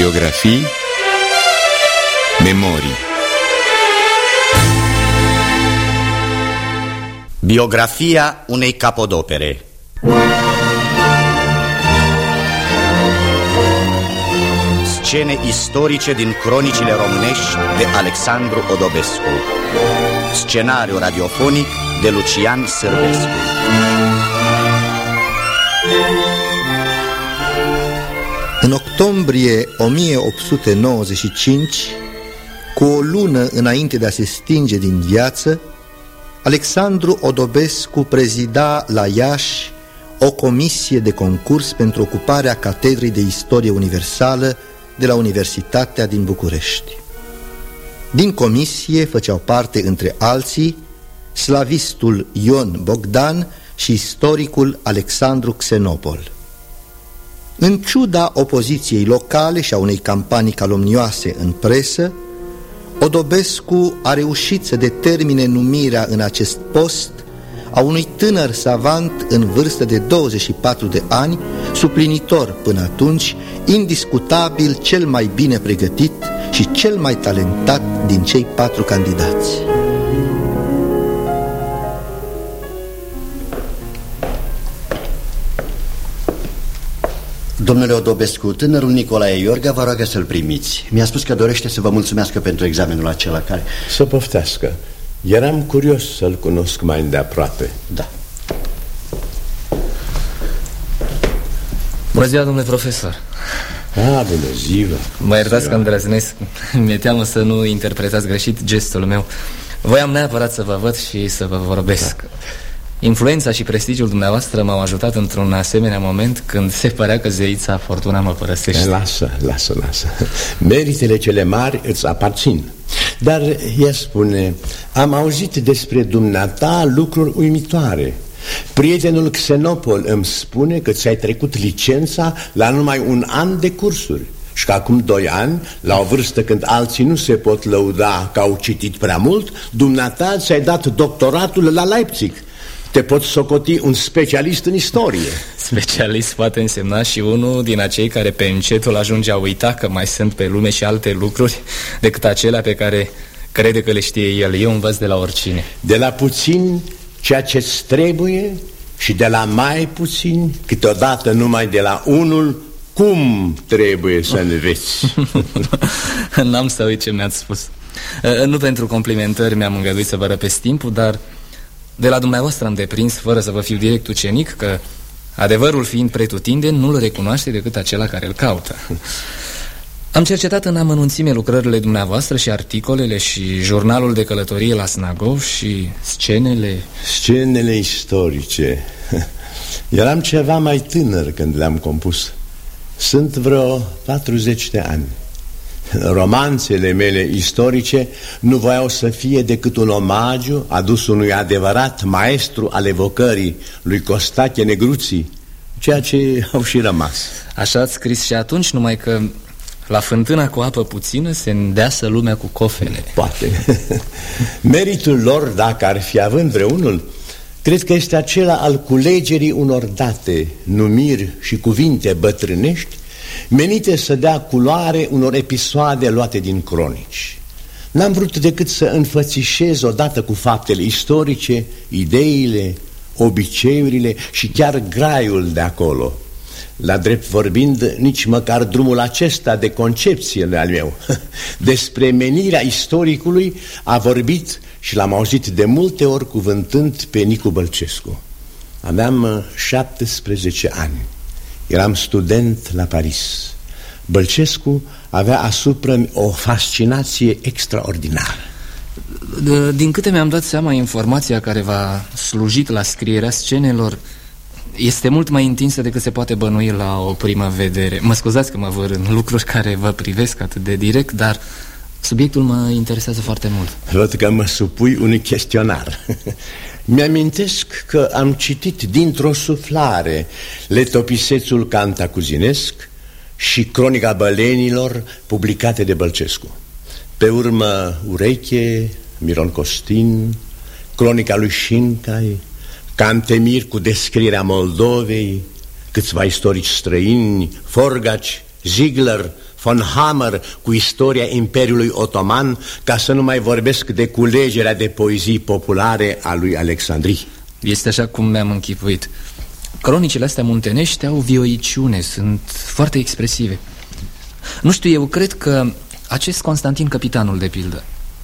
Biografii Memorii. Biografia unei capodopere. Scene istorice din cronicile românești de Alexandru Odobescu. Scenariu radiofonic de Lucian Sârbescu octombrie 1895, cu o lună înainte de a se stinge din viață, Alexandru Odobescu prezida la Iași o comisie de concurs pentru ocuparea Catedrei de Istorie Universală de la Universitatea din București. Din comisie făceau parte, între alții, slavistul Ion Bogdan și istoricul Alexandru Xenopol. În ciuda opoziției locale și a unei campanii calomnioase în presă, Odobescu a reușit să determine numirea în acest post a unui tânăr savant în vârstă de 24 de ani, suplinitor până atunci, indiscutabil cel mai bine pregătit și cel mai talentat din cei patru candidați. Domnule Odobescu, tânărul Nicolae Iorga vă roagă să-l primiți. Mi-a spus că dorește să vă mulțumească pentru examenul acela care... Să poftească. Eram curios să-l cunosc mai îndeaproape. Da. Bună ziua, domnule profesor. Ah, bună ziua. Mă iertați că îndrăznesc Mi-e teamă să nu interpretați greșit gestul meu. Voiam neapărat să vă văd și să vă vorbesc. Da. Influența și prestigiul dumneavoastră m-au ajutat într-un asemenea moment când se părea că zeița fortuna mă părăsește. Lasă, lasă, lasă. Meritele cele mari îți aparțin. Dar ea spune, am auzit despre dumneata lucruri uimitoare. Prietenul Xenopol îmi spune că ți-ai trecut licența la numai un an de cursuri și că acum doi ani, la o vârstă când alții nu se pot lăuda că au citit prea mult, dumneata ți-ai dat doctoratul la Leipzig te poți socoti un specialist în istorie. Specialist poate însemna și unul din acei care pe încetul ajunge a uita că mai sunt pe lume și alte lucruri Decât acelea pe care crede că le știe el. Eu învăț de la oricine. De la puțin ceea ce-ți trebuie și de la mai puțin Câteodată numai de la unul cum trebuie să înveți? N-am să uit ce mi-ați spus. Nu pentru complimentări mi-am îngăduit să vă răpesc timpul, dar de la dumneavoastră am deprins, fără să vă fiu direct ucenic, că adevărul fiind pretutindeni, nu-l recunoaște decât acela care îl caută. Am cercetat în amănunțime lucrările dumneavoastră și articolele și jurnalul de călătorie la Snagov și scenele... Scenele istorice. Eram ceva mai tânăr când le-am compus. Sunt vreo 40 de ani. Romanțele mele istorice nu voiau să fie decât un omagiu adus unui adevărat maestru al evocării lui Costache Negruții, ceea ce au și rămas. Așa ați scris și atunci, numai că la fântâna cu apă puțină se îndeasă lumea cu cofele. Poate. Meritul lor, dacă ar fi având vreunul, cred că este acela al culegerii unor date, numiri și cuvinte bătrânești menite să dea culoare unor episoade luate din cronici. N-am vrut decât să înfățișez odată cu faptele istorice, ideile, obiceiurile și chiar graiul de acolo. La drept vorbind, nici măcar drumul acesta de concepție al meu. Despre menirea istoricului a vorbit și l-am auzit de multe ori cuvântând pe Nicu Bălcescu. Aveam 17 uh, ani. Eram student la Paris. Bălcescu avea asupra o fascinație extraordinară. Din câte mi-am dat seama, informația care v-a slujit la scrierea scenelor este mult mai întinsă decât se poate bănui la o primă vedere. Mă scuzați că mă văr în lucruri care vă privesc atât de direct, dar subiectul mă interesează foarte mult. Văd că mă supui unui chestionar. Mi-amintesc că am citit dintr-o suflare Letopisețul Cantacuzinesc și Cronica Bălenilor publicate de Bălcescu. Pe urmă Ureche, Miron Costin, Cronica lui Șincai Cantemir cu descrierea Moldovei Câțiva istorici străini, Forgaci, Ziegler, von Hammer cu istoria Imperiului Otoman, ca să nu mai vorbesc de culegerea de poezii populare a lui Alexandrii. Este așa cum mi-am închipuit. Cronicile astea muntenești au vioiciune, sunt foarte expresive. Nu știu, eu cred că acest Constantin Capitanul, de pildă,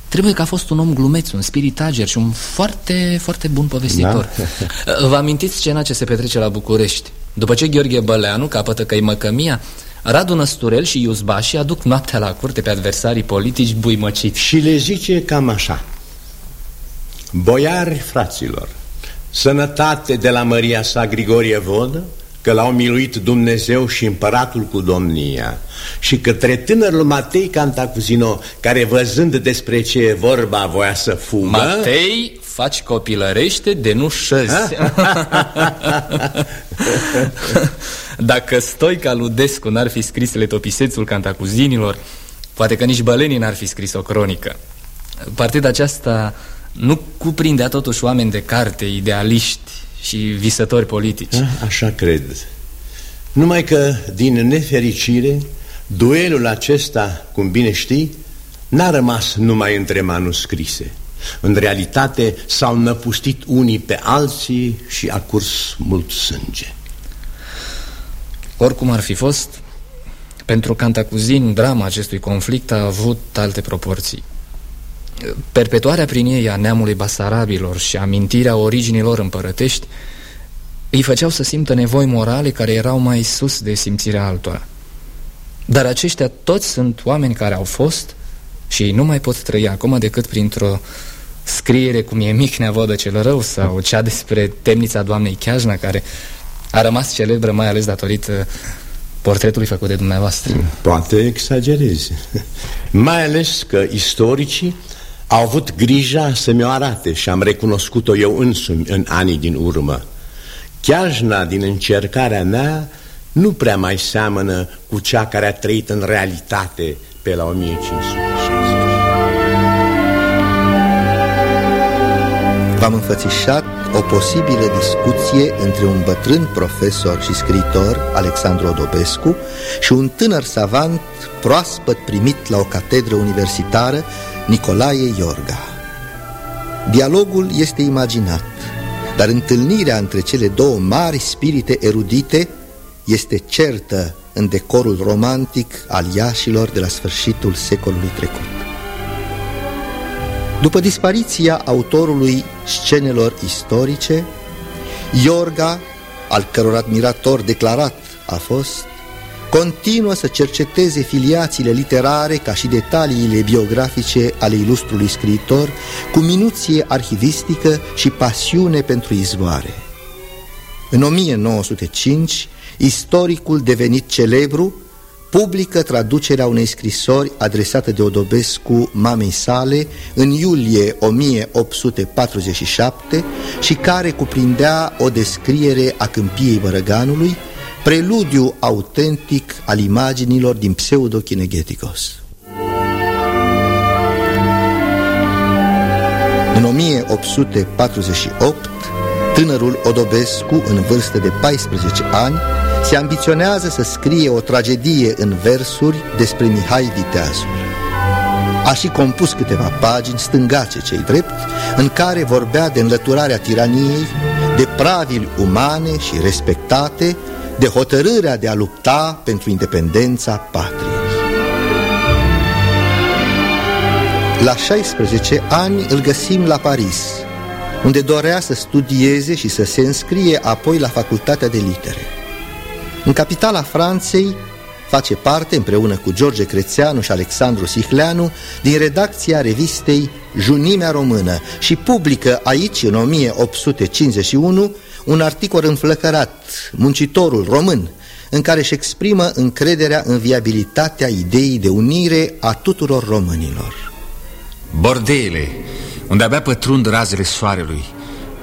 Trebuie că a fost un om glumeț, un spirit ager și un foarte, foarte bun povestitor da? Vă amintiți scena ce se petrece la București? După ce Gheorghe Băleanu capătă că-i măcămia Radu Năsturel și Iuzbași aduc noaptea la curte pe adversarii politici buimăciți. Și le zice cam așa. Boiari fraților Sănătate de la Maria sa Grigorie Vodă că l-au miluit Dumnezeu și împăratul cu domnia și către tânărul Matei Cantacuzino, care văzând despre ce e vorba voia să fugă... Matei, faci copilărește de nu șăzi. Dacă Stoica Ludescu n-ar fi scris letopisețul Cantacuzinilor, poate că nici Bălenii n-ar fi scris o cronică. Partida aceasta nu cuprindea totuși oameni de carte, idealiști, și visători politici A, ah, Așa cred Numai că, din nefericire Duelul acesta, cum bine știi N-a rămas numai între manuscrise În realitate s-au năpustit unii pe alții Și a curs mult sânge Oricum ar fi fost Pentru Cantacuzin, drama acestui conflict a avut alte proporții Perpetuarea prin ei a neamului basarabilor și amintirea originilor împărătești îi făceau să simtă nevoi morale care erau mai sus de simțirea altora. Dar aceștia toți sunt oameni care au fost și ei nu mai pot trăi acum decât printr-o scriere cum e mic neavodă cel rău sau cea despre temnița doamnei Chiajna care a rămas celebră mai ales datorită portretului făcut de dumneavoastră. Poate exagerezi. Mai ales că istoricii au avut grija să mi-o arate și am recunoscut-o eu însumi în anii din urmă. Chiajna din încercarea mea nu prea mai seamănă cu cea care a trăit în realitate pe la 1560. V-am înfățișat o posibilă discuție între un bătrân profesor și scriitor, Alexandru Odobescu, și un tânăr savant proaspăt primit la o catedră universitară Nicolae Iorga Dialogul este imaginat, dar întâlnirea între cele două mari spirite erudite este certă în decorul romantic al Iașilor de la sfârșitul secolului trecut. După dispariția autorului scenelor istorice, Iorga, al căror admirator declarat a fost, continuă să cerceteze filiațiile literare ca și detaliile biografice ale ilustrului scriitor cu minuție arhivistică și pasiune pentru izvoare. În 1905, istoricul devenit celebru publică traducerea unei scrisori adresate de Odobescu mamei sale în iulie 1847 și care cuprindea o descriere a câmpiei Bărăganului, preludiu autentic al imaginilor din pseudo-kinegeticos. În 1848, tânărul Odobescu, în vârstă de 14 ani, se ambiționează să scrie o tragedie în versuri despre Mihai Viteazul. A și compus câteva pagini stângace cei drept, în care vorbea de înlăturarea tiraniei, de pravili umane și respectate, de hotărârea de a lupta pentru independența patriei. La 16 ani îl găsim la Paris, unde dorea să studieze și să se înscrie apoi la Facultatea de Litere. În capitala Franței face parte, împreună cu George Crețeanu și Alexandru Sihleanu, din redacția revistei Junimea Română și publică aici, în 1851, un articol înflăcărat, Muncitorul Român, în care își exprimă încrederea în viabilitatea ideii de unire a tuturor românilor. Bordele, unde abia pătrund razele soarelui,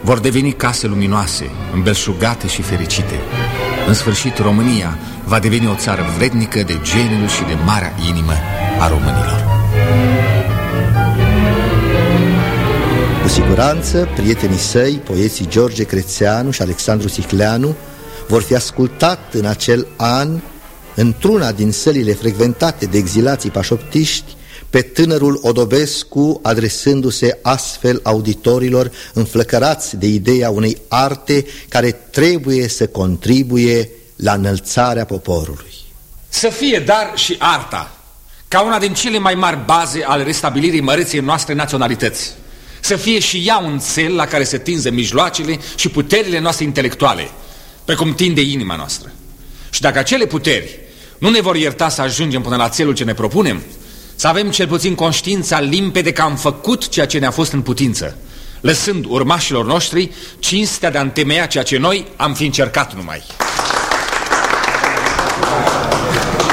vor deveni case luminoase, îmbelșugate și fericite. În sfârșit, România va deveni o țară vrednică de geniul și de marea inimă a românilor. Cu siguranță, prietenii săi, poeții George Crețeanu și Alexandru Sicleanu, vor fi ascultat în acel an într-una din sălile frecventate de exilații pașoptiști, pe tânărul Odobescu adresându-se astfel auditorilor înflăcărați de ideea unei arte care trebuie să contribuie la înălțarea poporului. Să fie dar și arta, ca una din cele mai mari baze ale restabilirii măreției noastre naționalități. Să fie și ea un cel la care se tinze mijloacele și puterile noastre intelectuale, precum tinde inima noastră. Și dacă acele puteri nu ne vor ierta să ajungem până la țelul ce ne propunem, să avem cel puțin conștiința limpede că am făcut ceea ce ne-a fost în putință, lăsând urmașilor noștri cinstea de a întemeia ceea ce noi am fi încercat numai.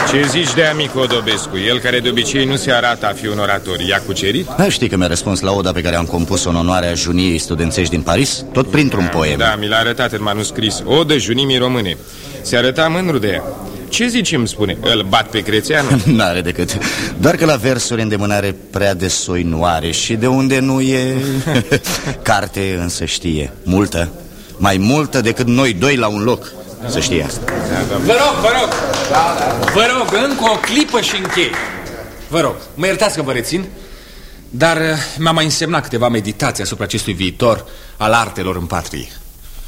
Ce zici de amic Odobescu? El care de obicei nu se arată a fi un orator, i-a cucerit? Da, știi că mi-a răspuns la oda pe care am compus-o în onoarea juniei studențești din Paris? Tot printr-un poem Da, mi l-a arătat în manuscris Odă junimii române Se arăta mândru de ea ce zici îmi spune? Îl bat pe crețeanu? N-are decât. Doar că la versuri îndemânare prea de soi nu are Și de unde nu e. Carte însă știe. Multă. Mai multă decât noi doi la un loc. Să știe asta. Vă rog, vă rog. Vă rog, încă o clipă și închei. Vă rog, mă iertați că vă rețin Dar uh, mi-a mai însemnat câteva meditații asupra acestui viitor Al artelor în patrie.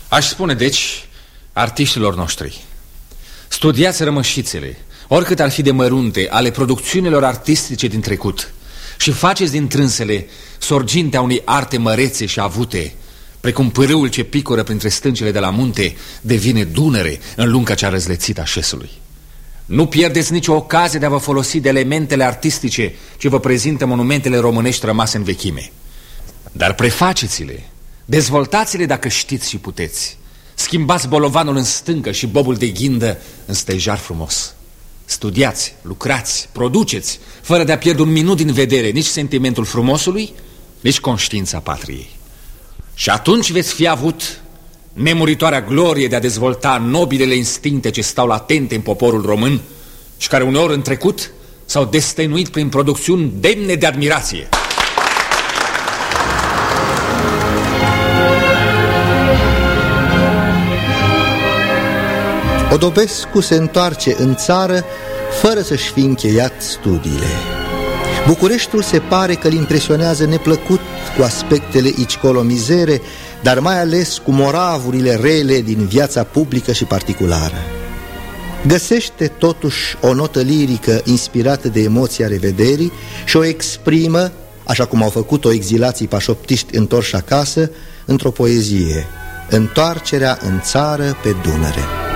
Aș spune, deci, artiștilor noștri Studiați rămășițele, oricât ar fi de mărunte, ale producțiunilor artistice din trecut și faceți din trânsele sorgintea unei arte mărețe și avute, precum pârâul ce picură printre stâncile de la munte devine Dunăre în lunga cea răzlețită a șesului. Nu pierdeți nicio ocazie de a vă folosi de elementele artistice ce vă prezintă monumentele românești rămase în vechime. Dar prefaceți-le, dezvoltați-le dacă știți și puteți. Schimbați bolovanul în stâncă și bobul de ghindă în stejar frumos. Studiați, lucrați, produceți, fără de a pierde un minut din vedere nici sentimentul frumosului, nici conștiința patriei. Și atunci veți fi avut nemuritoarea glorie de a dezvolta nobilele instincte ce stau latente în poporul român și care uneori în trecut s-au destăinuit prin producțiuni demne de admirație. Odobescu se întoarce în țară fără să-și fi încheiat studiile. Bucureștiul se pare că îl impresionează neplăcut cu aspectele icicolomizere, dar mai ales cu moravurile rele din viața publică și particulară. Găsește totuși o notă lirică inspirată de emoția revederii și o exprimă, așa cum au făcut-o exilații pașoptiști întorși acasă, într-o poezie, Întoarcerea în țară pe Dunăre.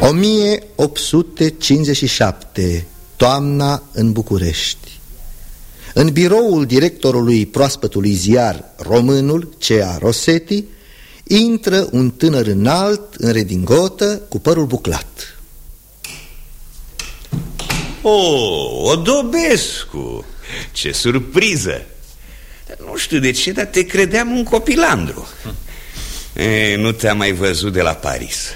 1857, toamna în București. În biroul directorului proaspătului ziar Românul, C.A. Rosetti Intră un tânăr înalt, în redingotă, cu părul buclat. O, Odobescu, ce surpriză! Nu știu de ce, dar te credeam un copilandru. E, Nu te-am mai văzut de la Paris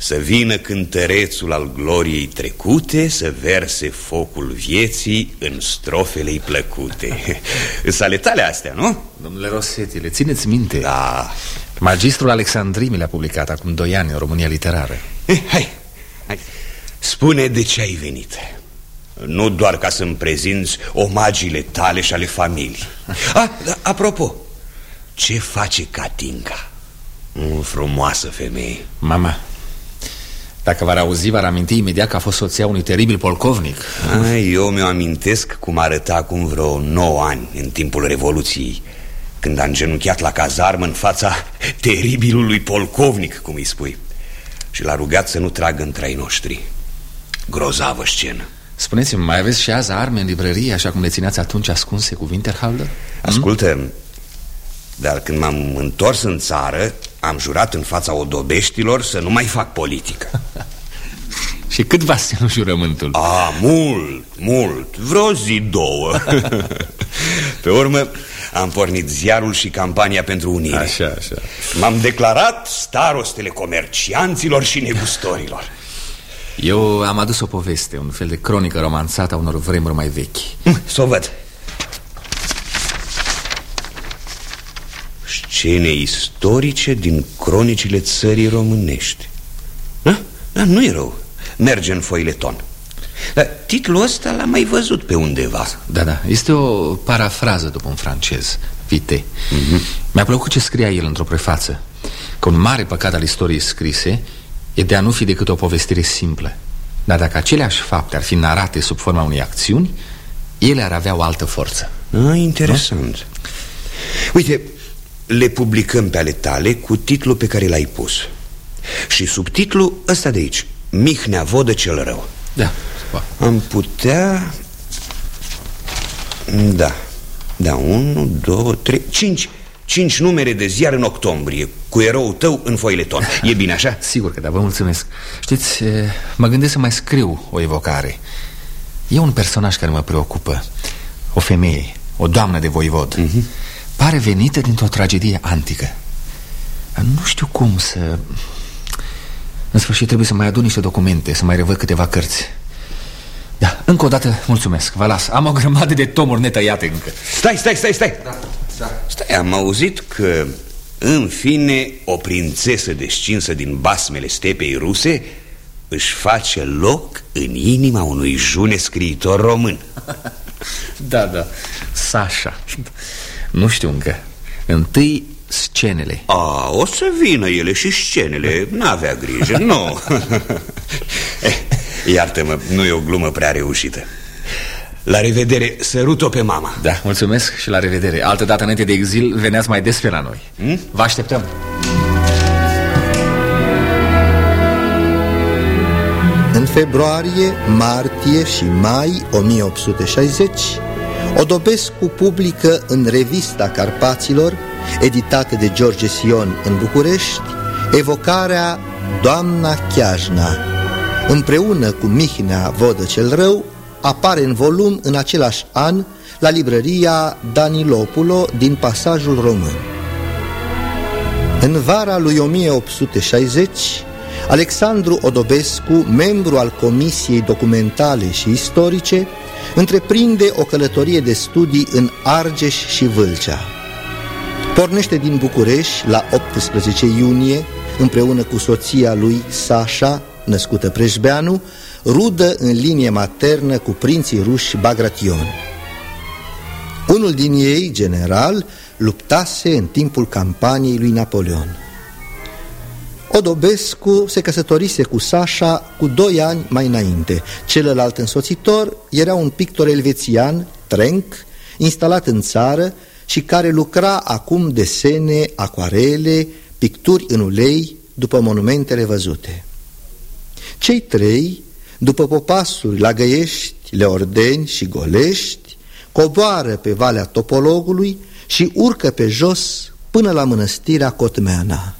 să vină cântărețul al gloriei trecute Să verse focul vieții în strofele plăcute. Sale tale astea, nu? Domnule Rosetti, le țineți minte? Da. Magistrul Alexandrii mi le-a publicat acum doi ani în România Literară. Eh, Hai, hai. Spune de ce ai venit. Nu doar ca să-mi prezinți omagiile tale și ale familiei. Ah, da, Apropo, ce face Katinka? O frumoasă femeie. Mama, dacă v-ar auzi, v-ar aminti imediat că a fost soția unui teribil polcovnic Ai, Eu mi-o amintesc cum arăta acum vreo 9 ani În timpul Revoluției Când a îngenunchiat la cazarmă în fața teribilului polcovnic, cum îi spui Și l-a rugat să nu tragă între ai noștri Grozavă scenă Spuneți-mi, mai aveți și azi arme în librărie Așa cum le țineați atunci ascunse cu Winterhalder? Ascultă, hmm? dar când m-am întors în țară am jurat în fața odobeștilor să nu mai fac politică. Și cât v-a ținut jurământul? A, mult, mult, vreo zi, două. Pe urmă am pornit ziarul și campania pentru unire. Așa, așa. M-am declarat starostele comercianților și negustorilor. Eu am adus o poveste, un fel de cronică romanțată a unor vremuri mai vechi. Să o văd Scene istorice din cronicile țării românești. Ha? Da, nu e rău, merge în foileton. Dar titlul ăsta l-am mai văzut pe undeva. Da, da, este o parafrază după un francez, Vite. Mm -hmm. Mi-a plăcut ce scria el într-o prefață. Că un mare păcat al istoriei scrise e de a nu fi decât o povestire simplă. Dar dacă aceleași fapte ar fi narate sub forma unei acțiuni Ele ar avea o altă forță. Ah, Interesant. Da? Uite, le publicăm pe ale tale cu titlul pe care l-ai pus. Și subtitlul ăsta de aici Mihnea vodă cel rău. Da Am putea... Da Da, unu, două, trei, cinci Cinci numere de ziar în octombrie Cu eroul tău în foileton. E bine așa? Sigur că da, vă mulțumesc. Știți, mă gândesc să mai scriu o evocare. E un personaj care mă preocupă. O femeie, o doamnă de voivod. Uh mhm. -huh. Pare venită dintr-o tragedie antică. Nu știu cum să... În sfârșit trebuie să mai adun niște documente Să mai revăd câteva cărți. Da, încă o dată mulțumesc, vă las. Am o grămadă de tomuri netăiate încă. Stai, stai, stai, stai. Da, da. Stai, am auzit că În fine, o prințesă descinsă din basmele stepei ruse Își face loc în inima unui june scriitor român. Da, da, Sasha Nu știu încă. Întâi scenele. A, o să vină ele și scenele. N-avea grijă, nu. Eh, Iartă-mă, nu e o glumă prea reușită. La revedere, sărut-o pe mama. Da, mulțumesc și la revedere. Altă dată înainte de exil, veneați mai des pe la noi. Hmm? Vă așteptăm. În februarie, martie și mai 1860 Odobescu publică în Revista Carpaților, editată de George Sion în București, evocarea Doamna Chiajna. Împreună cu Mihnea Vodă cel Rău, apare în volum în același an la librăria Danilopulo din Pasajul Român. În vara lui 1860, Alexandru Odobescu, membru al Comisiei Documentale și Istorice, întreprinde o călătorie de studii în Argeș și Vâlcea. Pornește din București la 18 iunie, împreună cu soția lui Sasha, născută Preșbeanu, rudă în linie maternă cu prinții ruși Bagration. Unul din ei, general, luptase în timpul campaniei lui Napoleon. Odobescu se căsătorise cu Sasha cu doi ani mai înainte. Celălalt însoțitor era un pictor elvețian, Trenc, instalat în țară și care lucra acum desene, acuarele, picturi în ulei după monumentele văzute. Cei trei, după popasuri la Găiești, Leordeni și Golești, coboară pe Valea Topologului și urcă pe jos până la mănăstirea Cotmeana.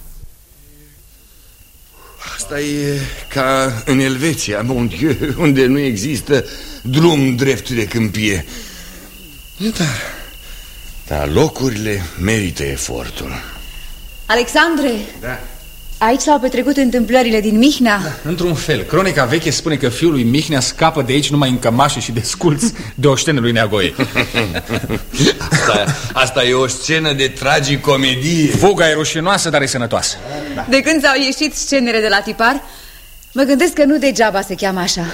Asta e ca în Elveția, mon Dieu, unde nu există drum drept de câmpie. Dar, dar locurile merită efortul. Alexandre! Da. Aici s-au petrecut întâmplările din Mihnea? Da, Într-un fel. Cronica veche spune că fiul lui Mihnea scapă de aici numai în cămașe și de sculți de oștenul lui Neagoie. asta, asta e o scenă de tragicomedie. Fuga e rușinoasă, dar e sănătoasă. Da. De când s-au ieșit scenele de la tipar, mă gândesc că nu degeaba se cheamă așa.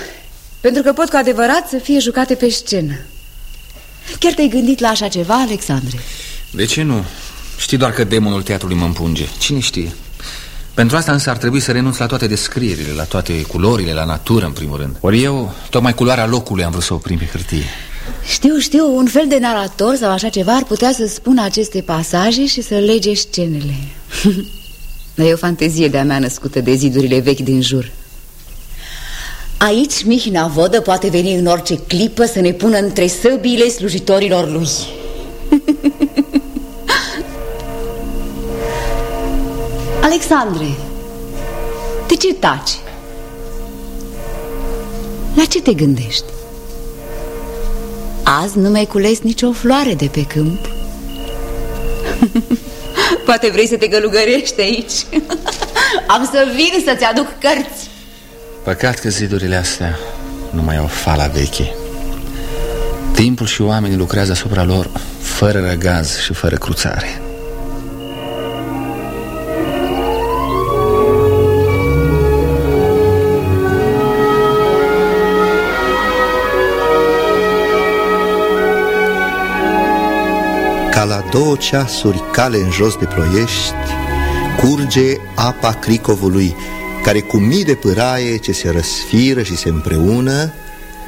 Pentru că pot cu adevărat să fie jucate pe scenă. Chiar te-ai gândit la așa ceva, Alexandre? De ce nu? Știi doar că demonul teatrului mă împunge. Cine știe? Pentru asta însă ar trebui să renunț la toate descrierile, la toate culorile, la natură în primul rând. Ori eu, tocmai culoarea locului am vrut să o prim pe hârtie. Știu, știu, un fel de narator sau așa ceva ar putea să spună aceste pasaje și să lege scenele. Dar e o fantezie de-a mea născută de zidurile vechi din jur. Aici Mihina Vodă poate veni în orice clipă să ne pună între săbiile slujitorilor lui Alexandre, de ce taci? La ce te gândești? Azi nu mai cules nicio floare de pe câmp. Poate vrei să te gălugărești aici. Am să vin să-ți aduc cărți. Păcat că zidurile astea nu mai au fala veche. Timpul și oamenii lucrează asupra lor fără răgaz și fără cruțare două ceasuri cale în jos de ploiești, curge apa Cricovului, care cu mii de pâraie ce se răsfiră și se împreună,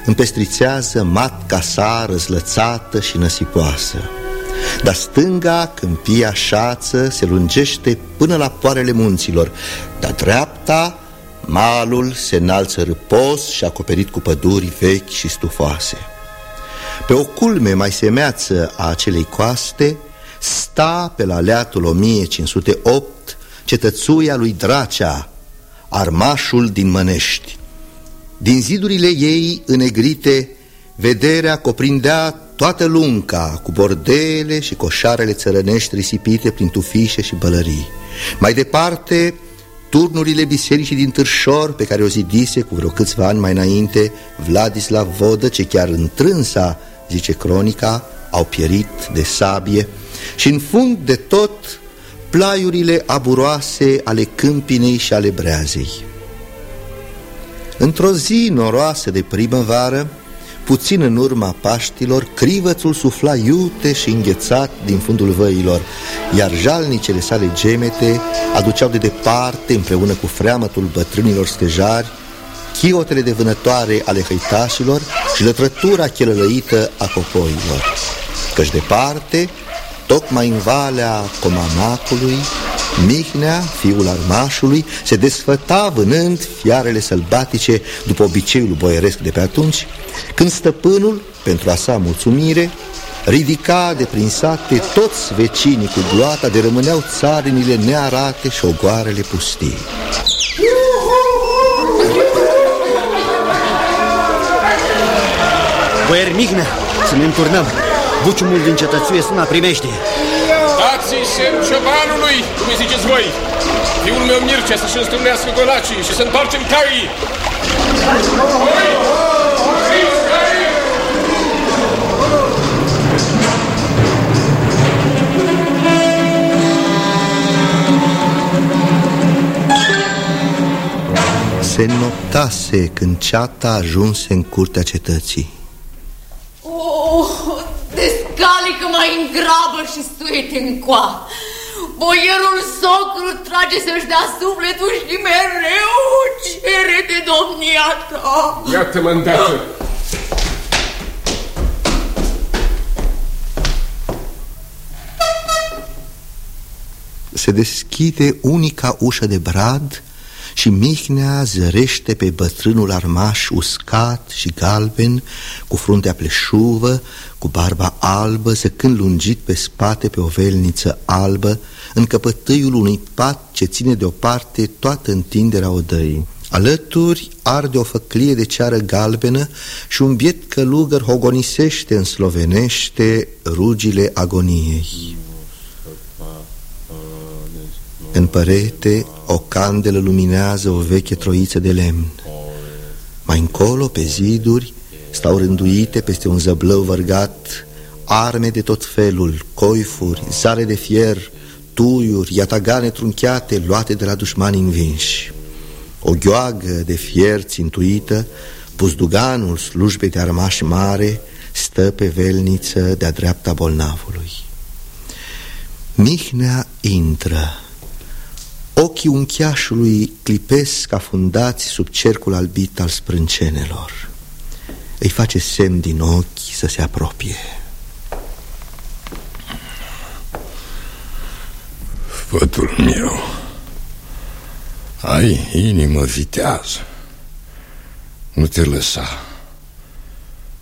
împestrițează matca sa răzlățată și năsipoasă. Dar stânga, câmpia șață, se lungește până la poarele munților, dar dreapta, malul se înalță râpos și acoperit cu păduri vechi și stufoase. Pe o culme mai semeață a acelei coaste, sta pe la leatul 1508 cetățuia lui Dracea, armașul din Mănești. Din zidurile ei înegrite, vederea coprindea toată lunca cu bordele și coșarele țărănești risipite prin tufișe și bălării. Mai departe, turnurile bisericii din Târșor, pe care o zidise cu vreo câțiva ani mai înainte Vladislav Vodă, ce chiar întrânsa, zice cronica, au pierit de sabie, și în fund de tot plaiurile aburoase ale câmpinei și ale breazei. Într-o zi noroasă de primăvară, puțin în urma Paștilor, crivățul sufla iute și înghețat din fundul văilor, iar jalnicele sale gemete aduceau de departe, împreună cu freamătul bătrânilor stejari, chiotele de vânătoare ale hăitașilor și lătrătura chelălăită a copoilor. Căci departe, tocmai în valea Comamacului, Mihnea, fiul armașului, se desfăta vânând fiarele sălbatice după obiceiul boieresc de pe atunci, când stăpânul, pentru a sa mulțumire, ridica de prin sate toți vecinii cu gloata de rămâneau țarinile nearate și ogoarele pustii. Boier Mihnea, să ne înturnăm. Buciumul din cetățuie sună primește. Dați-i semn ciobanului, cum îi ziceți voi. Fiul meu Mircea să-și înstrânească golacii și să întoarcem caii. Se noptase când ceata ajunse în curtea cetății. Oh, descalică mai în grabă și suiete în coa. Boierul socru trage să-și dea sufletul și mereu cere de domnia ta. Iată-mă îndată. Se deschide unica ușă de brad și Mihnea zărește pe bătrânul armaș uscat și galben, cu fruntea pleșuvă, cu barba albă, zăcând lungit pe spate pe o velniță albă, în căpătâiul unui pat ce ține deoparte toată întinderea odăii. Alături arde o făclie de ceară galbenă și un biet călugăr hogonisește în slovenește rugile agoniei. În părete, o candelă luminează o veche troiță de lemn. Mai încolo, pe ziduri, stau rânduite peste un zăblău vărgat arme de tot felul, coifuri, zare de fier, tuiuri, iatagane trunchiate luate de la dușmani învinși. O gheoagă de fier țintuită, puzduganul slujbei de armaș mare, stă pe velniță de-a dreapta bolnavului. Mihnea intră. Ochii unchiașului clipesc afundați sub cercul albit al sprâncenelor. Îi face semn din ochi să se apropie. Fătul meu, ai inimă vitează. Nu te lăsa.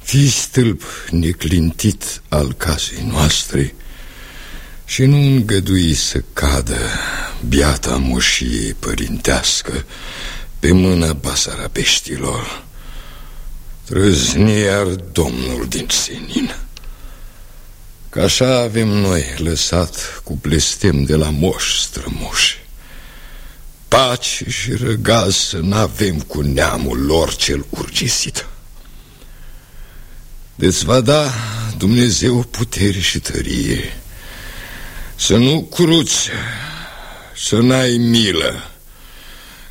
Fii stâlp neclintit al casei noastre și nu îngădui să cadă biata moșie părintească pe mâna basarabeștilor. Trăzniar Domnul din senin. Că așa avem noi lăsat cu blestem de la moș strămoși. Pace și răgaz să n-avem cu neamul lor cel urgisit. Deci va da Dumnezeu putere și tărie Să nu cruți, să n-ai milă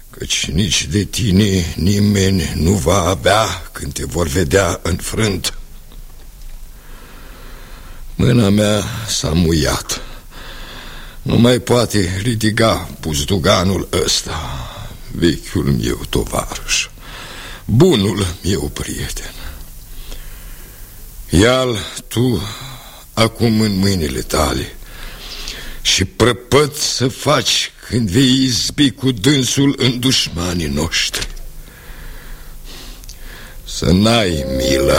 Căci nici de tine nimeni nu va avea când te vor vedea înfrânt Mâna mea s-a muiat. Nu mai poate ridica buzduganul ăsta Vechiul meu tovarăș Bunul meu prieten. Ia-l tu acum în mâinile tale Și prăpăt să faci când vei izbi cu dânsul în dușmanii noștri. Să n-ai milă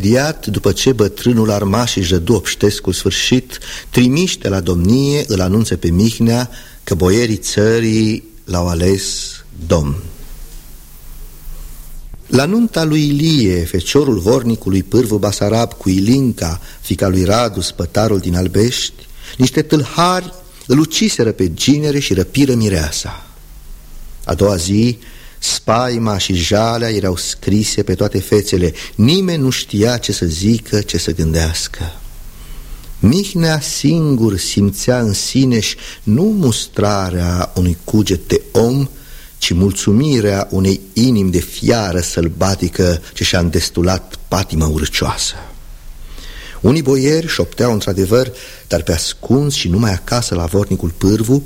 Imediat după ce bătrânul armaș și jădu obștescul sfârșit, trimiște la domnie îl anunță pe Mihnea că boierii țării l-au ales domn. La nunta lui Ilie, feciorul vornicului Pârvu Basarab cu Ilinca, fica lui Radu, spătarul din Albești, niște tâlhari îl uciseră pe ginere și răpiră mireasa. A doua zi, Spaima și jalea erau scrise pe toate fețele. Nimeni nu știa ce să zică, ce să gândească. Mihnea singur simțea în sineși nu mustrarea unui cuget de om Ci mulțumirea unei inimi de fiară sălbatică ce și-a îndestulat patima urcioasă. Unii boieri șopteau într-adevăr, dar pe ascuns și numai acasă la vornicul pârvu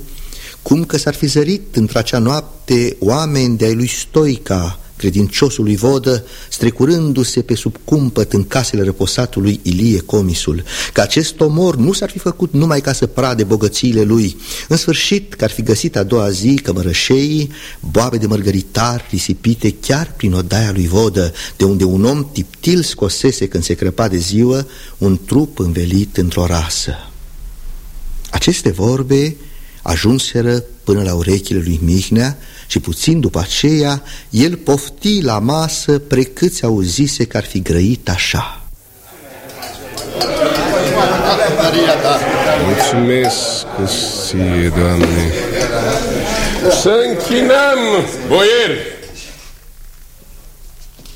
cum că s-ar fi zărit într-acea noapte oameni de-ai lui Stoica, credinciosului vodă, strecurându-se pe sub cumpăt în casele răposatului Ilie Comisul, că acest omor nu s-ar fi făcut numai ca să prade bogățiile lui, în sfârșit că ar fi găsit a doua zi cămărășeii, boabe de mărgăritar risipite chiar prin odaia lui vodă, de unde un om tiptil scosese când se crăpa de ziua un trup învelit într-o rasă. Aceste vorbe ajunseră până la urechile lui Mihnea și puțin după aceea el pofti la masă precâți auzise că ar fi grăit așa. Mulțumesc ție, Doamne. Să închinăm, boieri,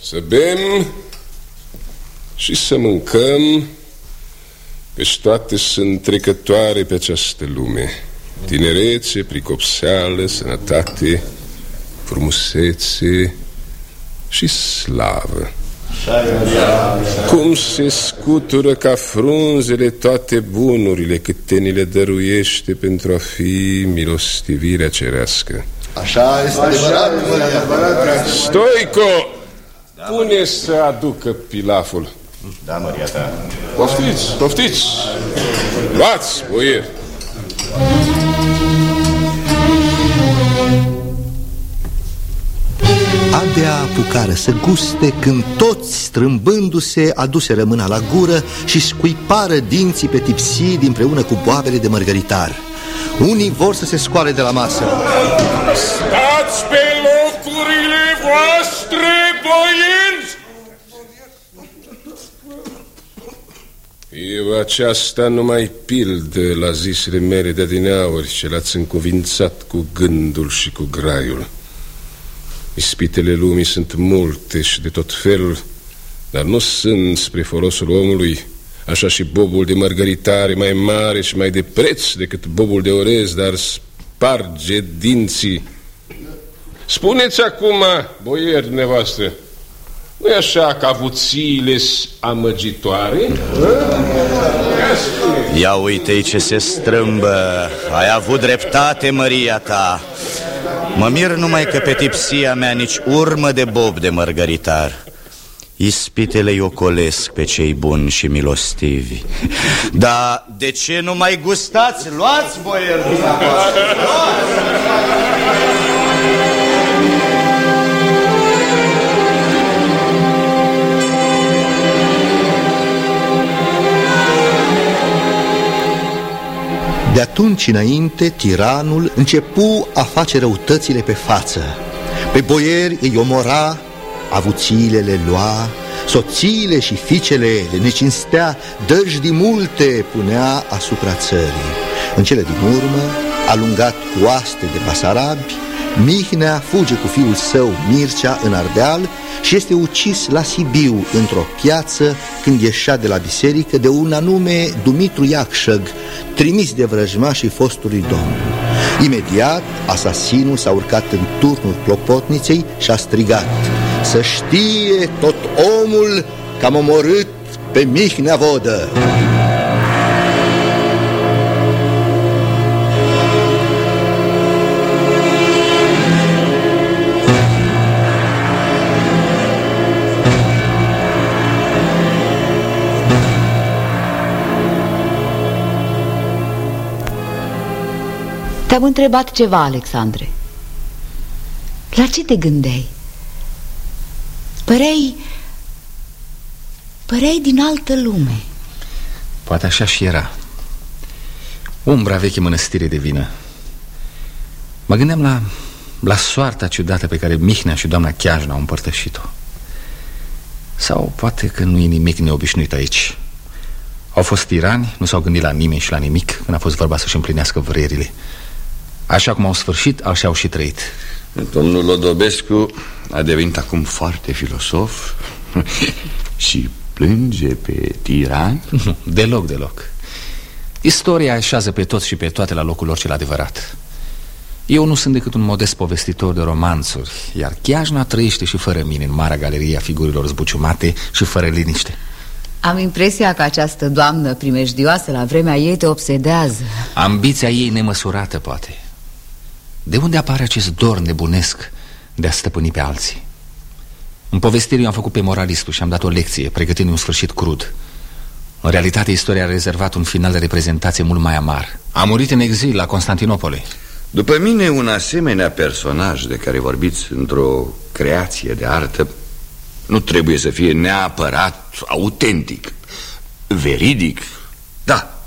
să bem și să mâncăm, căci toate sunt trecătoare pe această lume. Tinerețe, pricopseală, sănătate, frumusețe și slavă. Cum se scutură ca frunzele toate bunurile câte ni le dăruiește pentru a fi milostivirea cerească. Așa este adevărat, Stoico, pune să aducă pilaful. Da, Maria ta. Poftiți, poftiți. Luați, boieri Abia apucară să guste când toți, strâmbându-se, aduse rămâna la gură și scuipară dinții pe tipsii împreună cu boabele de mărgăritar. Unii vor să se scoale de la masă. Stați pe locurile voastre, boieri! Eu aceasta numai pildă la zisele mele de adineauri ce l-ați încuvințat cu gândul și cu graiul. Ispitele lumii sunt multe și de tot felul, dar nu sunt spre folosul omului, așa și bobul de mărgăritare mai mare și mai de preț decât bobul de orez, dar sparge dinții. Spuneți acum, boieri dumneavoastră, nu-i așa că avuțiile amăgitoare? Ia uite ce se strâmbă Ai avut dreptate, Maria ta Mă mir numai că pe tipsia mea nici urmă de bob de mărgăritar. Ispitele i ocolesc pe cei buni și milostivi. Dar de ce nu mai gustați? Luați, boier, De atunci înainte, tiranul începu a face răutățile pe față. Pe boieri îi omora, avuțiile le lua Soțiile și fiicele le necinstea, dăjdi multe punea asupra țării. În cele din urmă, alungat cu oaste de pasarabi, Mihnea fuge cu fiul său Mircea în Ardeal și este ucis la Sibiu într-o piață când ieșea de la biserică de un anume Dumitru Iacșăg, trimis de vrăjmașii fostului domn. Imediat, asasinul s-a urcat în turnul clopotniței și a strigat Să știe tot omul că am omorât pe Mihnea Vodă! Te-am întrebat ceva, Alexandre. La ce te gândeai? Păreai... Păreai din altă lume. Poate așa și era. Umbra veche mănăstire de vină. Mă gândeam la, la soarta ciudată pe care Mihnea și doamna Chiajna au împărtășit-o. Sau poate că nu e nimic neobișnuit aici. Au fost tirani, nu s-au gândit la nimeni și la nimic Când a fost vorba să-și împlinească vrerile Așa cum au sfârșit, așa au și trăit. Domnul Lodobescu a devenit acum foarte filosof Și plânge pe tirani? Nu, deloc, deloc. Istoria așează pe toți și pe toate la locul lor cel adevărat. Eu nu sunt decât un modest povestitor de romanțuri Iar Chiajna trăiește și fără mine în marea galerie a figurilor zbuciumate și fără liniște. Am impresia că această doamnă primejdioasă la vremea ei te obsedează. Ambiția ei nemăsurată, poate De unde apare acest dor nebunesc de a stăpâni pe alții? În povestire eu am făcut pe moralistul și am dat o lecție, pregătind un sfârșit crud. În realitate, istoria a rezervat un final de reprezentație mult mai amar. A murit în exil la Constantinopole. După mine, un asemenea personaj de care vorbiți într-o creație de artă Nu trebuie să fie neapărat autentic, veridic. Da,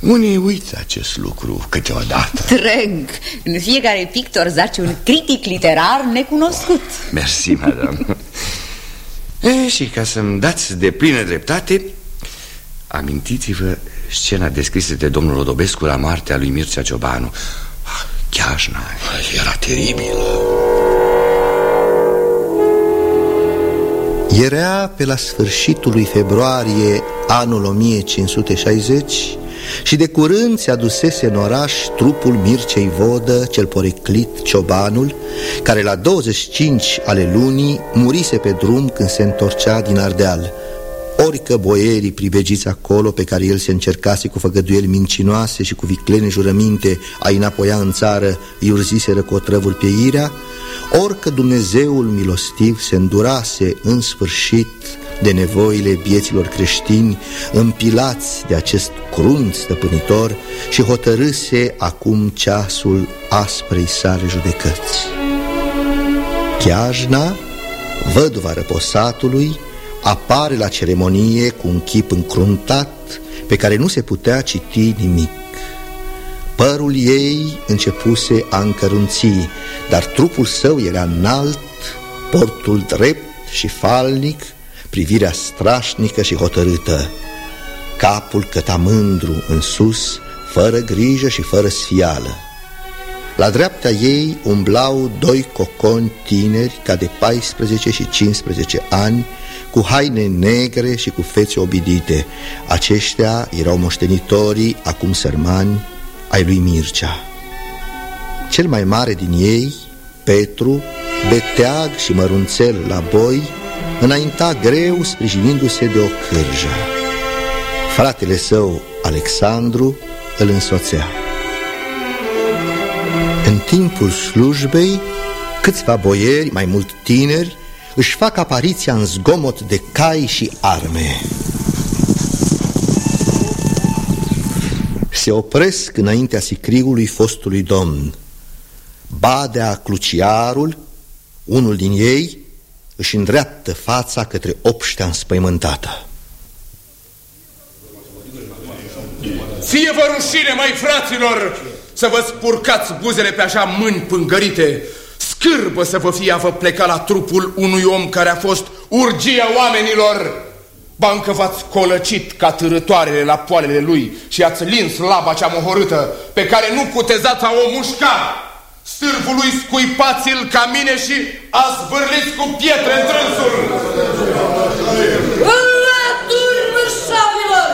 unii uită acest lucru câteodată. Trâng, în fiecare pictor zace un critic literar necunoscut. Mersi, madame. E, Și ca să-mi dați de plină dreptate Amintiți-vă scena descrisă de domnul Odobescu la moartea lui Mircea Ciobanu. Ah, Chiajna era teribilă Era pe la sfârșitul lui februarie anul 1560 și de curând se adusese în oraș trupul Mircei Vodă, cel poreclit Ciobanul, care la 25 ale lunii murise pe drum când se întorcea din Ardeal. Orică boierii pribegiți acolo pe care el se încercase cu făgăduieli mincinoase și cu viclene jurăminte a înapoia în țară, îi urziseră cu otrăvul pieirea, orică Dumnezeul milostiv se îndurase în sfârșit de nevoile vieților creștini împilați de acest crunt stăpânitor și hotărâse acum ceasul asprei sale judecăți. Chiajna, văduva răposatului, apare la ceremonie cu un chip încruntat pe care nu se putea citi nimic. Părul ei începuse a încărunți, dar trupul său era înalt, portul drept și falnic, privirea strașnică și hotărâtă, capul căta mândru în sus, fără grijă și fără sfială. La dreapta ei umblau doi coconi tineri ca de 14 și 15 ani, cu haine negre și cu fețe obidite. Aceștia erau moștenitorii, acum sărmani, ai lui Mircea. Cel mai mare din ei, Petru, beteag și mărunțel la boi, înainta greu sprijinindu-se de o cârjă. Fratele său, Alexandru, îl însoțea. În timpul slujbei, câțiva boieri, mai mult tineri, își fac apariția în zgomot de cai și arme. Se opresc înaintea sicriului fostului domn. Badea Cluciarul, unul din ei, își îndreaptă fața către obștea înspăimântată. Fie vă rușine, mai fraților, să vă spurcați buzele pe așa mâini pângărite, scârbă să vă fie a vă pleca la trupul unui om care a fost urgia oamenilor. Ba încă v-ați colăcit ca târătoarele la poalele lui și ați lins laba cea mohorâtă pe care nu putezați a o mușca. Stârvului scuipați-l ca mine și azvârliți cu pietre întrânsul. Înlături, mărșavilor!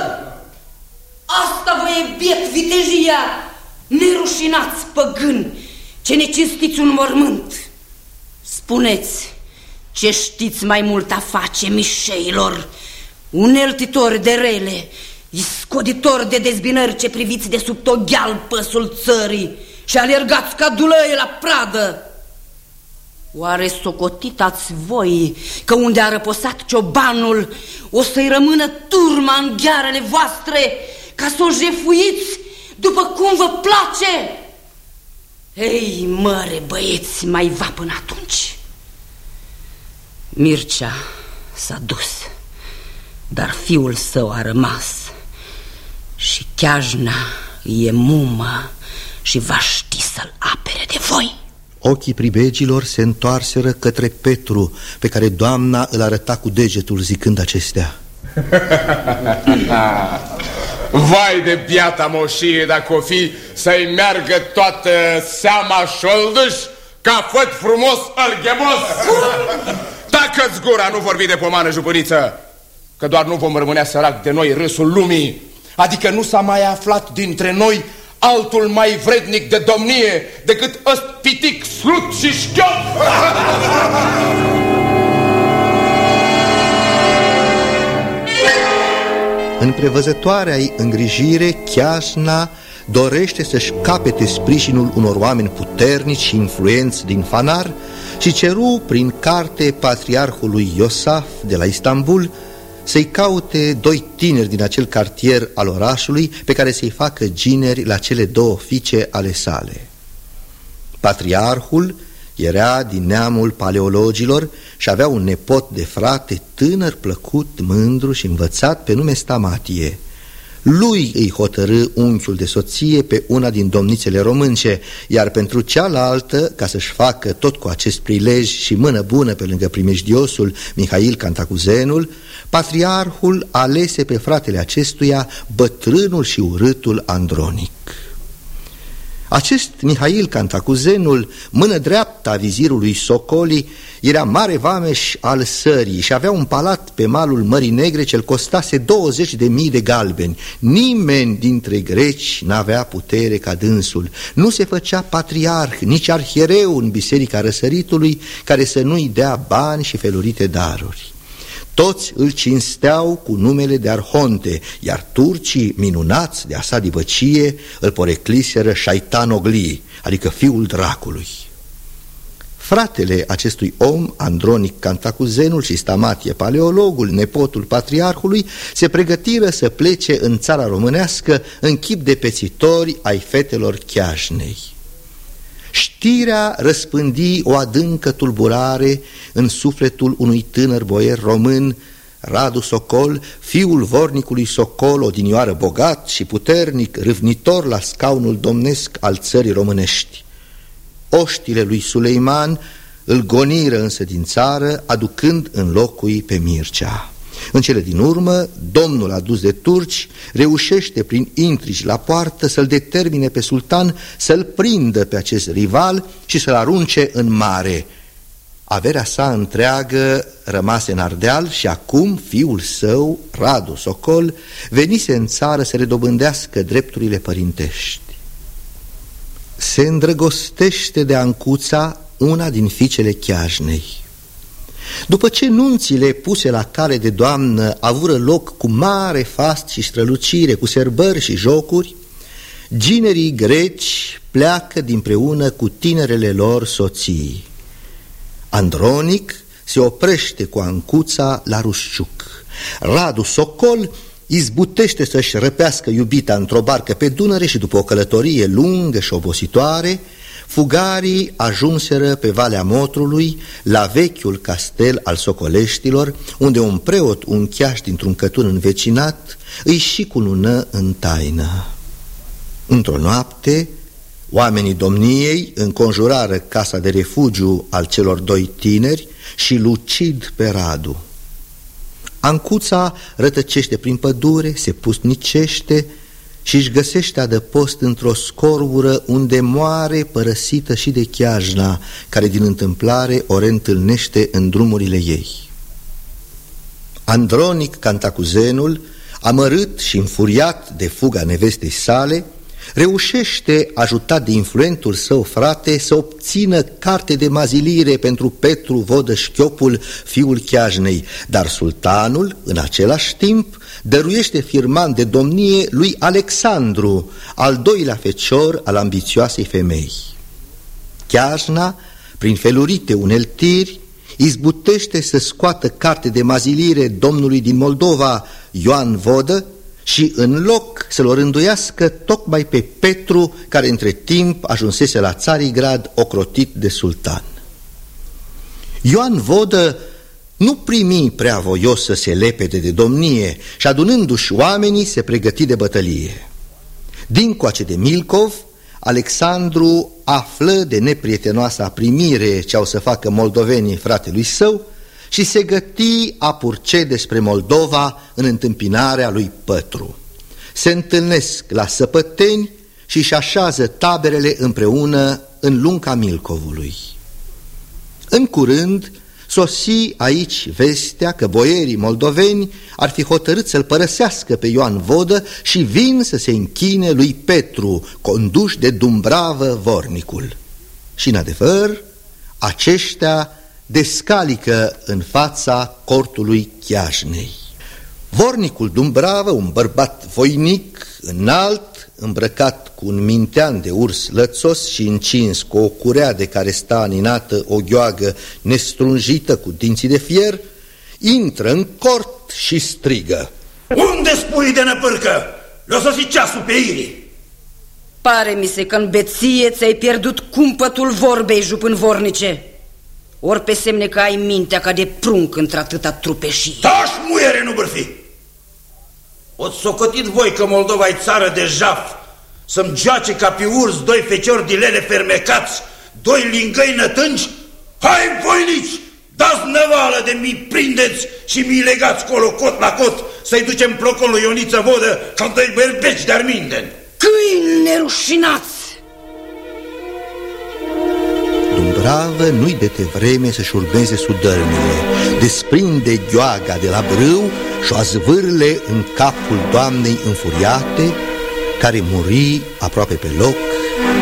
Asta vă e biet vitejia, nerușinați păgâni, ce ne cinstiți un mormânt. Spuneți, ce știți mai mult a face mișeilor, uneltitori de rele, iscoditori de dezbinări ce priviți de sub togheal păsul țării și alergați ca dulăie la pradă. Oare socotitați voi că unde a răposat ciobanul o să-i rămână turma în ghearele voastre ca să o jefuiți după cum vă place? Ei, măre, băieți, mai va până atunci. Mircea s-a dus, dar fiul său a rămas și Chiajna e mumă și va ști să-l apere de voi. Ochii pribegilor se întoarseră către Petru, pe care doamna îl arăta cu degetul zicând acestea. Vai de biata moșie dacă o fi să-i meargă toată seama șoldăș ca făt frumos alghemos. Tacă-ți gura, nu vorbi de pomană, jupâniță, că doar nu vom rămânea sărac de noi râsul lumii. Adică nu s-a mai aflat dintre noi altul mai vrednic de domnie decât ăst pitic, slut și șchiop. În prevăzătoarea ei îngrijire, Chiasna dorește să-și capete sprijinul unor oameni puternici și influenți din Fanar și ceru prin carte patriarhului Iosaf de la Istanbul să-i caute doi tineri din acel cartier al orașului pe care să-i facă gineri la cele două fiice ale sale. Patriarhul era din neamul paleologilor și avea un nepot de frate tânăr, plăcut, mândru și învățat pe nume Stamatie. Lui îi hotărâ unchiul de soție pe una din domnițele românce, iar pentru cealaltă, ca să-și facă tot cu acest prilej și mână bună pe lângă primejdiosul Mihail Cantacuzenul, patriarhul alese pe fratele acestuia bătrânul și urâtul Andronic. Acest Mihail Cantacuzenul, mână dreaptă a vizirului Socoli, era mare vameș al sării și avea un palat pe malul Mării Negre ce-l costase 20 de mii de galbeni. Nimeni dintre greci n-avea putere ca dânsul. Nu se făcea patriarh, nici arhiereu în Biserica Răsăritului care să nu-i dea bani și felurite daruri. Toți îl cinsteau cu numele de Arhonte, iar turcii, minunați de asa divăcie, îl porecliseră Shaitanogli, adică fiul dracului. Fratele acestui om, Andronic Cantacuzenul și Stamatie Paleologul, nepotul patriarhului, se pregătiră să plece în țara românească în chip de pețitori ai fetelor chiașnei. Știrea răspândi o adâncă tulburare în sufletul unui tânăr boier român, Radu Socol, fiul vornicului Socol, odinioară bogat și puternic, râvnitor la scaunul domnesc al țării românești. Oștile lui Suleiman îl goniră însă din țară, aducând în locui pe Mircea. În cele din urmă, domnul adus de turci reușește prin intrigi la poartă să-l determine pe sultan să-l prindă pe acest rival și să-l arunce în mare. Averea sa întreagă rămase în Ardeal și acum fiul său, Radu Socol, venise în țară să redobândească drepturile părintești. Se îndrăgostește de Ancuța, una din fiicele Chiajnei. După ce nunțile puse la cale de doamnă avură loc cu mare fast și strălucire, cu serbări și jocuri, ginerii greci pleacă dinpreună cu tinerele lor soții. Andronic se oprește cu Ancuța la Rușciuc. Radu Socol izbutește să-și răpească iubita într-o barcă pe Dunăre și după o călătorie lungă și obositoare, Fugarii ajunseră pe Valea Motrului, la vechiul castel al Socoleștilor, unde un preot uncheaș dintr-un cătun învecinat îi și cunună în taină. Într-o noapte, oamenii domniei înconjurară casa de refugiu al celor doi tineri și lucid pe Radu. Ancuța rătăcește prin pădure, se pusnicește și își găsește adăpost într-o scorbură unde moare părăsită și de chiajna, care din întâmplare o reîntâlnește în drumurile ei. Andronic Cantacuzenul, amărât și înfuriat de fuga nevestei sale, reușește, ajutat de influentul său frate, să obțină carte de mazilire pentru Petru Vodă Șchiopul, fiul Chiajnei, dar sultanul, în același timp, dăruiește firman de domnie lui Alexandru, al doilea fecior al ambițioasei femei. Chiajna, prin felurite uneltiri, izbutește să scoată carte de mazilire domnului din Moldova, Ioan Vodă, și în loc să-l rânduiască tocmai pe Petru, care între timp ajunsese la Țarigrad ocrotit de sultan. Ioan Vodă nu primi prea voios să se lepede de domnie și adunându-și oamenii se pregăti de bătălie. Din coace de Milcov, Alexandru află de neprietenoasa primire ce au să facă moldovenii fratelui său și se găti a purce despre Moldova în întâmpinarea lui Pătru. Se întâlnesc la Săpăteni și își așează taberele împreună în lunca Milcovului. În curând, sosi aici vestea că boierii moldoveni ar fi hotărât să-l părăsească pe Ioan Vodă și vin să se închine lui Petru, conduși de Dumbravă Vornicul. Și, în adevăr, aceștia descalică în fața cortului Chiașnei. Vornicul Dumbravă, un bărbat voinic, înalt, îmbrăcat cu un mintean de urs lățos și încins cu o curea de care sta aninată o gheoagă nestrunjită cu dinții de fier, intră în cort și strigă. Unde spui de năpârcă? Le-o sosit ceasul pe irii. Pare mi se că în beție ți-ai pierdut cumpătul vorbei, jupân vornice. Ori pe semne că ai mintea ca de prunc într-atâta trupeșii. Tași, muiere, nu bârfi! O socotit voi că Moldova e țară de jaf, să-mi joace ca pe urs doi feciori de lele fermecați, doi lingăi nătânci? Hai, voinici, dați năvală de mi prindeți și mi legați colo cot la cot să-i ducem plocul lui Ioniță Vodă ca doi berbeci de arminden. Câini nerușinați! Dumbravă nu-i de te vreme să-și urmeze sudărmile Desprinde gheoaga de la brâu și o zvârle în capul doamnei înfuriate Care muri aproape pe loc,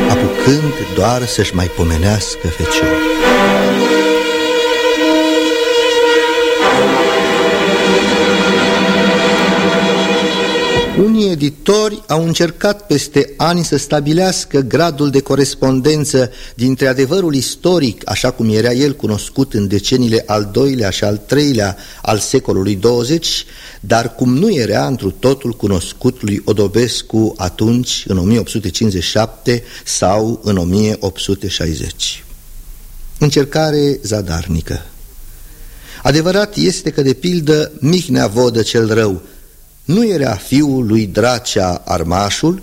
apucând doar să-și mai pomenească fecior Unii editori au încercat peste ani să stabilească gradul de corespondență dintre adevărul istoric, așa cum era el cunoscut în deceniile al doilea și al treilea al secolului 20, dar cum nu era întru totul cunoscut lui Odobescu atunci, în 1857 sau în 1860. Încercare zadarnică. Adevărat este că, de pildă, Mihnea Vodă cel rău nu era fiul lui Dracea Armașul,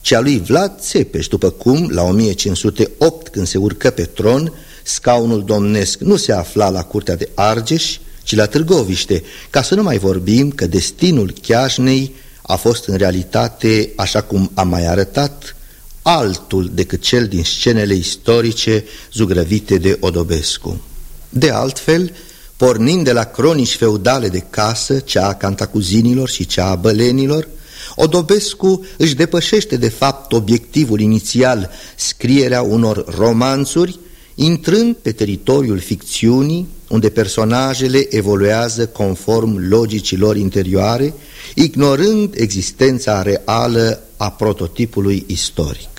ci a lui Vlad Țepeș, după cum, la 1508, când se urcă pe tron, scaunul domnesc nu se afla la curtea de Argeș, ci la Târgoviște, ca să nu mai vorbim că destinul Chiașnei a fost în realitate, așa cum am mai arătat, altul decât cel din scenele istorice zugrăvite de Odobescu. De altfel, pornind de la cronici feudale de casă, cea a cantacuzinilor și cea a bălenilor, Odobescu își depășește de fapt obiectivul inițial, scrierea unor romanțuri, intrând pe teritoriul ficțiunii, unde personajele evoluează conform logicilor interioare, ignorând existența reală a prototipului istoric.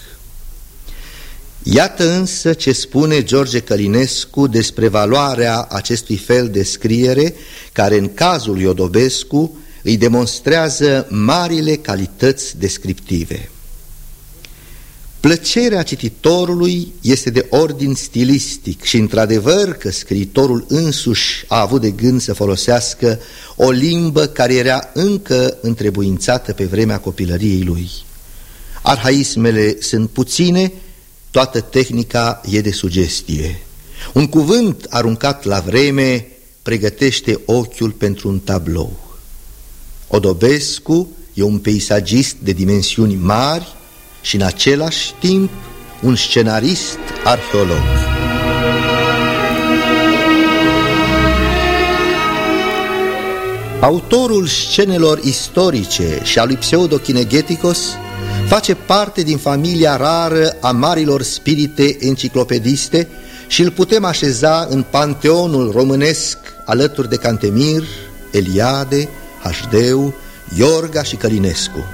Iată însă ce spune George Călinescu despre valoarea acestui fel de scriere, care în cazul Iodobescu îi demonstrează marile calități descriptive. Plăcerea cititorului este de ordin stilistic și, într-adevăr, că scriitorul însuși a avut de gând să folosească o limbă care era încă întrebuințată pe vremea copilăriei lui. Arhaismele sunt puține, Toată tehnica e de sugestie. Un cuvânt aruncat la vreme pregătește ochiul pentru un tablou. Odobescu e un peisagist de dimensiuni mari și în același timp un scenarist arheolog. Autorul scenelor istorice și a lui Pseudo-Kinegeticos face parte din familia rară a marilor spirite enciclopediste și îl putem așeza în panteonul românesc alături de Cantemir, Eliade, Hașdeu, Iorga și Călinescu.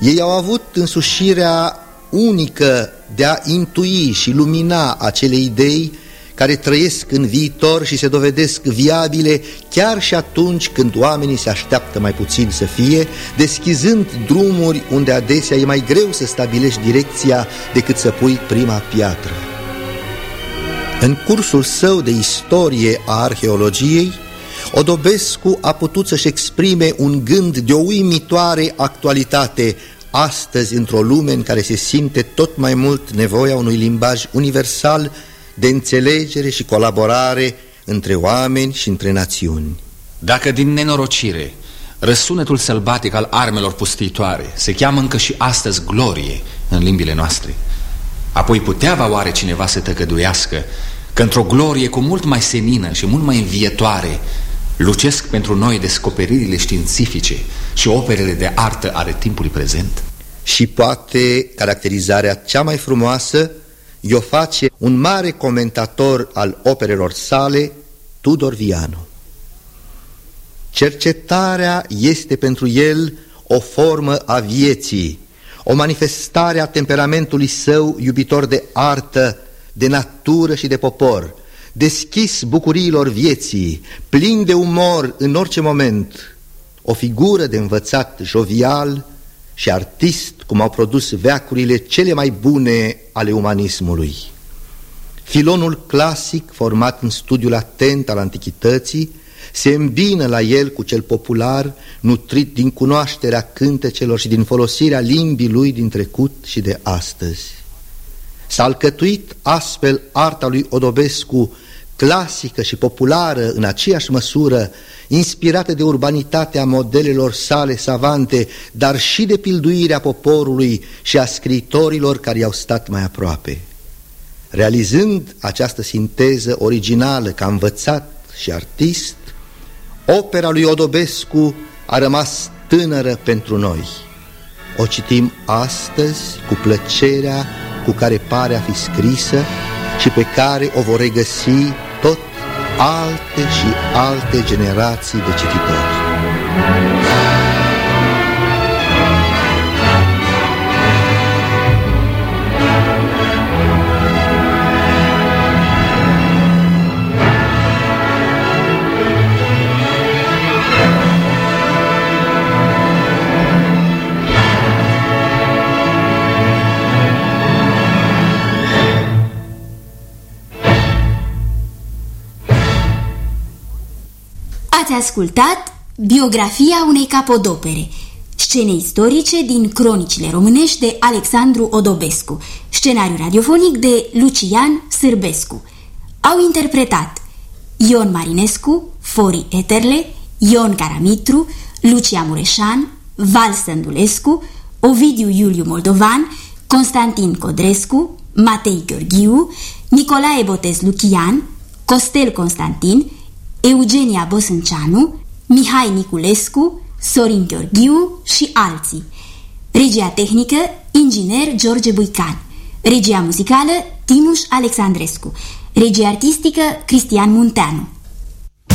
Ei au avut însușirea unică de a intui și lumina acele idei care trăiesc în viitor și se dovedesc viabile chiar și atunci când oamenii se așteaptă mai puțin să fie, deschizând drumuri unde adesea e mai greu să stabilești direcția decât să pui prima piatră. În cursul său de istorie a arheologiei, Odobescu a putut să-și exprime un gând de o uimitoare actualitate astăzi într-o lume în care se simte tot mai mult nevoia unui limbaj universal de înțelegere și colaborare între oameni și între națiuni. Dacă din nenorocire răsunetul sălbatic al armelor pustiitoare se cheamă încă și astăzi glorie în limbile noastre, apoi putea va oare cineva să tăcăduiască că într-o glorie cu mult mai senină și mult mai învietoare lucesc pentru noi descoperirile științifice și operele de artă ale timpului prezent? Și poate caracterizarea cea mai frumoasă i-o face un mare comentator al operelor sale, Tudor Vianu. Cercetarea este pentru el o formă a vieții, o manifestare a temperamentului său iubitor de artă, de natură și de popor, deschis bucuriilor vieții, plin de umor în orice moment, o figură de învățat jovial și artist cum au produs veacurile cele mai bune ale umanismului. Filonul clasic, format în studiul atent al antichității, se îmbină la el cu cel popular, nutrit din cunoașterea cântecelor și din folosirea limbii lui din trecut și de astăzi. S-a alcătuit astfel arta lui Odobescu, clasică și populară în aceeași măsură, inspirată de urbanitatea modelelor sale savante, dar și de pilduirea poporului și a scriitorilor care i-au stat mai aproape. Realizând această sinteză originală ca învățat și artist, opera lui Odobescu a rămas tânără pentru noi. O citim astăzi cu plăcerea cu care pare a fi scrisă și pe care o vor regăsi tot alte și alte generații de cititori. Ați ascultat biografia unei capodopere, scene istorice din cronicile românești de Alexandru Odobescu, scenariu radiofonic de Lucian Sârbescu. Au interpretat Ion Marinescu, Fori Eterle, Ion Caramitru, Lucia Mureșan, Val Sândulescu, Ovidiu Iuliu Moldovan, Constantin Codrescu, Matei Gheorghiu, Nicolae Botez Luchian, Costel Constantin, Eugenia Bosânceanu, Mihai Niculescu, Sorin Gheorghiu și alții. Regia tehnică, inginer George Buican. Regia muzicală, Timuș Alexandrescu. Regia artistică, Cristian Munteanu.